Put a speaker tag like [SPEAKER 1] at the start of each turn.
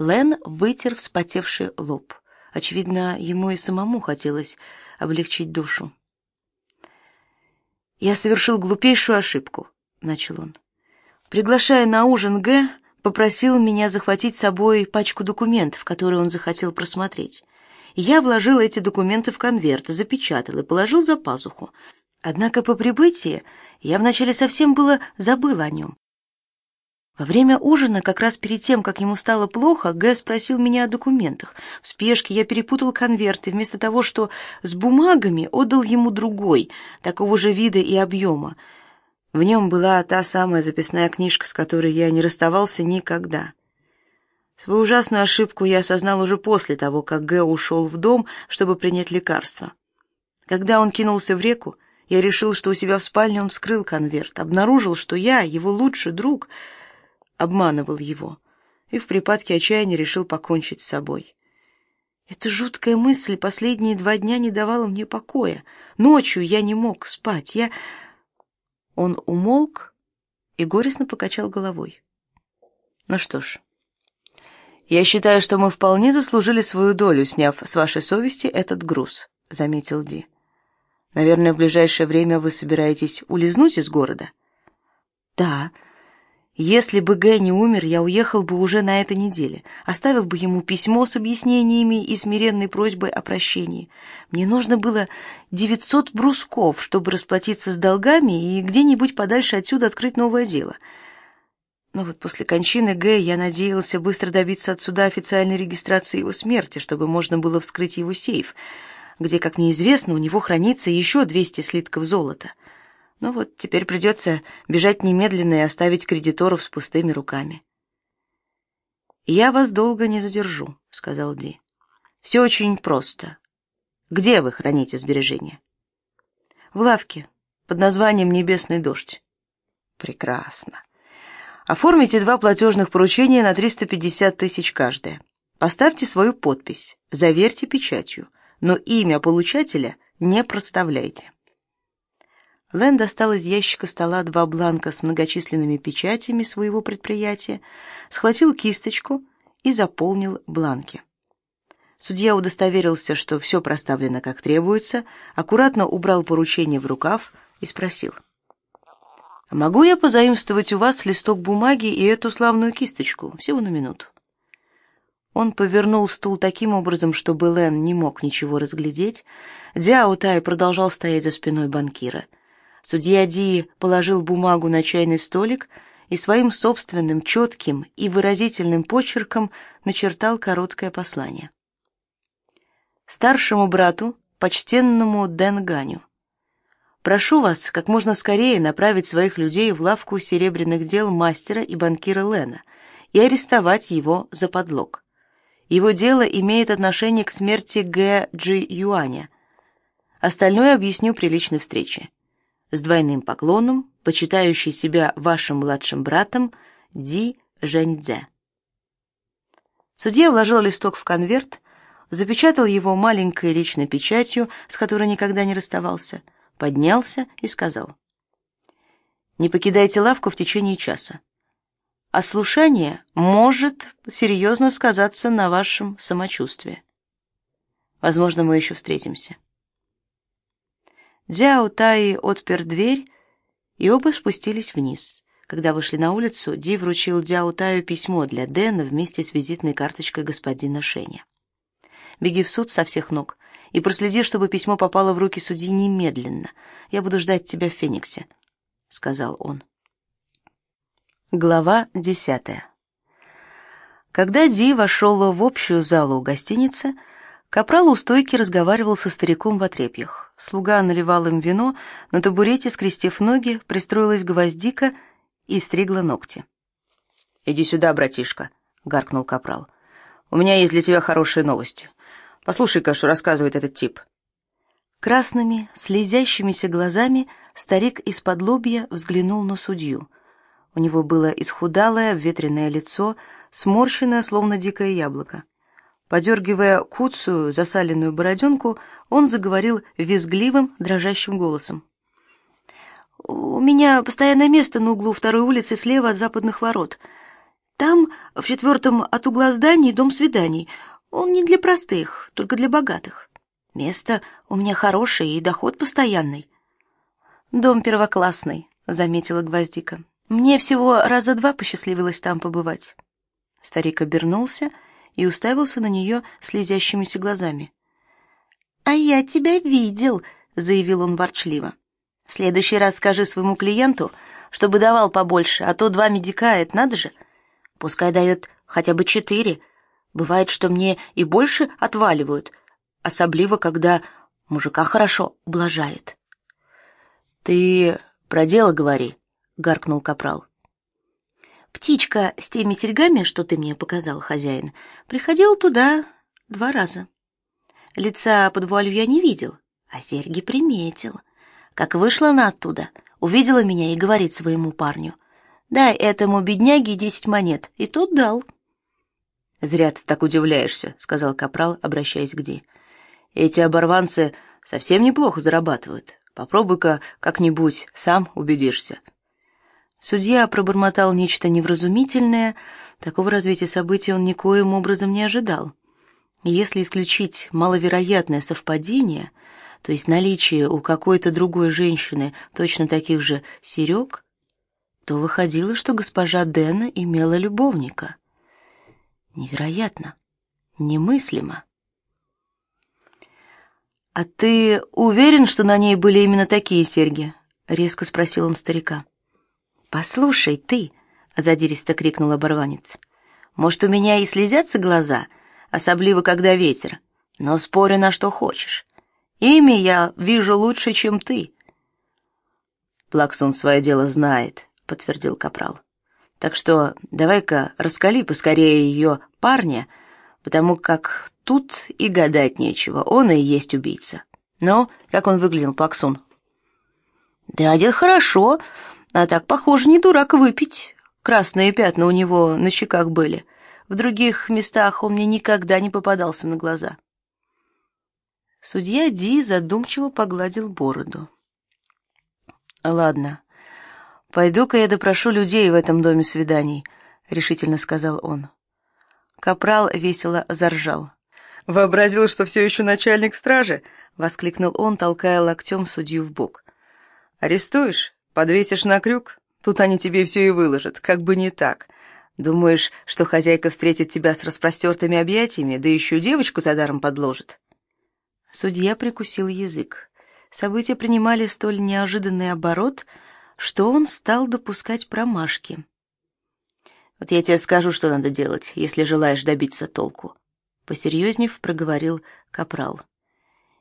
[SPEAKER 1] Лен вытер вспотевший лоб. Очевидно, ему и самому хотелось облегчить душу. «Я совершил глупейшую ошибку», — начал он. «Приглашая на ужин Г, попросил меня захватить с собой пачку документов, которые он захотел просмотреть. Я вложил эти документы в конверт, запечатал и положил за пазуху. Однако по прибытии я вначале совсем было забыл о нем. Во время ужина, как раз перед тем, как ему стало плохо, Г спросил меня о документах. В спешке я перепутал конверты, вместо того, что с бумагами, отдал ему другой, такого же вида и объема. В нем была та самая записная книжка, с которой я не расставался никогда. Свою ужасную ошибку я осознал уже после того, как Г ушел в дом, чтобы принять лекарство. Когда он кинулся в реку, я решил, что у себя в спальне он вскрыл конверт, обнаружил, что я, его лучший друг, обманывал его, и в припадке отчаяния решил покончить с собой. Эта жуткая мысль последние два дня не давала мне покоя. Ночью я не мог спать. Я Он умолк и горестно покачал головой. Ну что ж, я считаю, что мы вполне заслужили свою долю, сняв с вашей совести этот груз, заметил Ди. Наверное, в ближайшее время вы собираетесь улизнуть из города? Да. Если бы Г не умер, я уехал бы уже на этой неделе. Оставил бы ему письмо с объяснениями и смиренной просьбой о прощении. Мне нужно было 900 брусков, чтобы расплатиться с долгами и где-нибудь подальше отсюда открыть новое дело. Но вот после кончины Г я надеялся быстро добиться отсюда официальной регистрации его смерти, чтобы можно было вскрыть его сейф где, как мне известно, у него хранится еще 200 слитков золота. Ну вот, теперь придется бежать немедленно и оставить кредиторов с пустыми руками. «Я вас долго не задержу», — сказал Ди. «Все очень просто. Где вы храните сбережения?» «В лавке, под названием «Небесный дождь». «Прекрасно. Оформите два платежных поручения на 350 тысяч каждое. Поставьте свою подпись, заверьте печатью» но имя получателя не проставляйте. Лэн достал из ящика стола два бланка с многочисленными печатями своего предприятия, схватил кисточку и заполнил бланки. Судья удостоверился, что все проставлено как требуется, аккуратно убрал поручение в рукав и спросил: "Могу я позаимствовать у вас листок бумаги и эту славную кисточку всего на минуту?" Он повернул стул таким образом, чтобы Лэн не мог ничего разглядеть. Дяо Тай продолжал стоять за спиной банкира. Судья Ди положил бумагу на чайный столик и своим собственным четким и выразительным почерком начертал короткое послание. Старшему брату, почтенному Денганю. Прошу вас как можно скорее направить своих людей в лавку серебряных дел мастера и банкира Лена и арестовать его за подлог. Его дело имеет отношение к смерти Г. Джи Юаня. Остальное объясню при личной встрече. С двойным поклоном, почитающий себя вашим младшим братом Ди Жэньцзе. Судья вложил листок в конверт, запечатал его маленькой личной печатью, с которой никогда не расставался, поднялся и сказал: "Не покидайте лавку в течение часа ослушание может серьезно сказаться на вашем самочувствии. Возможно, мы еще встретимся. Дзяо Таи отпер дверь, и оба спустились вниз. Когда вышли на улицу, Ди вручил Дзяо Таю письмо для Дэна вместе с визитной карточкой господина Шеня. Беги в суд со всех ног и проследи, чтобы письмо попало в руки судьи немедленно. Я буду ждать тебя в Фениксе, сказал он. Глава десятая. Когда Ди вошел в общую залу гостиницы, капрал у стойки разговаривал со стариком в отрепьях. Слуга наливал им вино, на табурете, скрестив ноги, пристроилась гвоздика и стригла ногти. «Иди сюда, братишка», — гаркнул капрал. «У меня есть для тебя хорошие новости. Послушай-ка, что рассказывает этот тип». Красными, слезящимися глазами старик из-под лобья взглянул на судью — у него было исхудалое, обветренное лицо, сморщенное, словно дикое яблоко. Подергивая куцую, засаленную бороденку, он заговорил визгливым, дрожащим голосом. «У меня постоянное место на углу второй улицы слева от западных ворот. Там, в четвертом от угла зданий, дом свиданий. Он не для простых, только для богатых. Место у меня хорошее и доход постоянный. Дом первоклассный, заметила Гвоздика. Мне всего раза два посчастливилось там побывать. Старик обернулся и уставился на нее слезящимися глазами. А я тебя видел, заявил он ворчливо. Следующий раз скажи своему клиенту, чтобы давал побольше, а то два медика это надо же. Пускай дает хотя бы четыре. Бывает, что мне и больше отваливают, особливо когда мужика хорошо ублажает. Ты про дело говори, гаркнул капрал. Птичка с теми серьгами, что ты мне показал, хозяин, приходила туда два раза. Лица под вуалью я не видел, а серьги приметил. Как вышла она оттуда, увидела меня и говорит своему парню: "Дай этому бедняге десять монет", и тот дал. Зря ты так удивляешься, сказал капрал, обращаясь к Ди. Эти оборванцы совсем неплохо зарабатывают. Попробуй-ка как-нибудь, сам убедишься. Судья пробормотал нечто невразумительное, такого развития событий он никоим образом не ожидал. Если исключить маловероятное совпадение, то есть наличие у какой-то другой женщины точно таких же серег, то выходило, что госпожа Дэна имела любовника. Невероятно, немыслимо. А ты уверен, что на ней были именно такие серьги? резко спросил он старика. Послушай, ты, задиристо крикнул оборванец. Может, у меня и слезятся глаза, особливо когда ветер, но спорю на что хочешь. Имя я вижу лучше, чем ты. Плаксон свое дело знает, подтвердил капрал. Так что давай-ка раскали поскорее ее парня, потому как тут и гадать нечего, он и есть убийца. Но как он выглядел, Плаксон? Да одет хорошо, а так, похоже, не дурак выпить. Красные пятна у него на щеках были. В других местах он мне никогда не попадался на глаза. Судья Ди задумчиво погладил бороду. Ладно. Пойду-ка я допрошу людей в этом доме свиданий, решительно сказал он. Капрал весело заржал. Вообразил, что все еще начальник стражи, воскликнул он, толкая локтем судью в бок. Арестуешь? Подвесишь на крюк, тут они тебе все и выложат, как бы не так. Думаешь, что хозяйка встретит тебя с распростертыми объятиями, да еще девочку за даром подложит?» Судья прикусил язык. События принимали столь неожиданный оборот, что он стал допускать промашки. «Вот я тебе скажу, что надо делать, если желаешь добиться толку», — посерьезнев проговорил Капрал.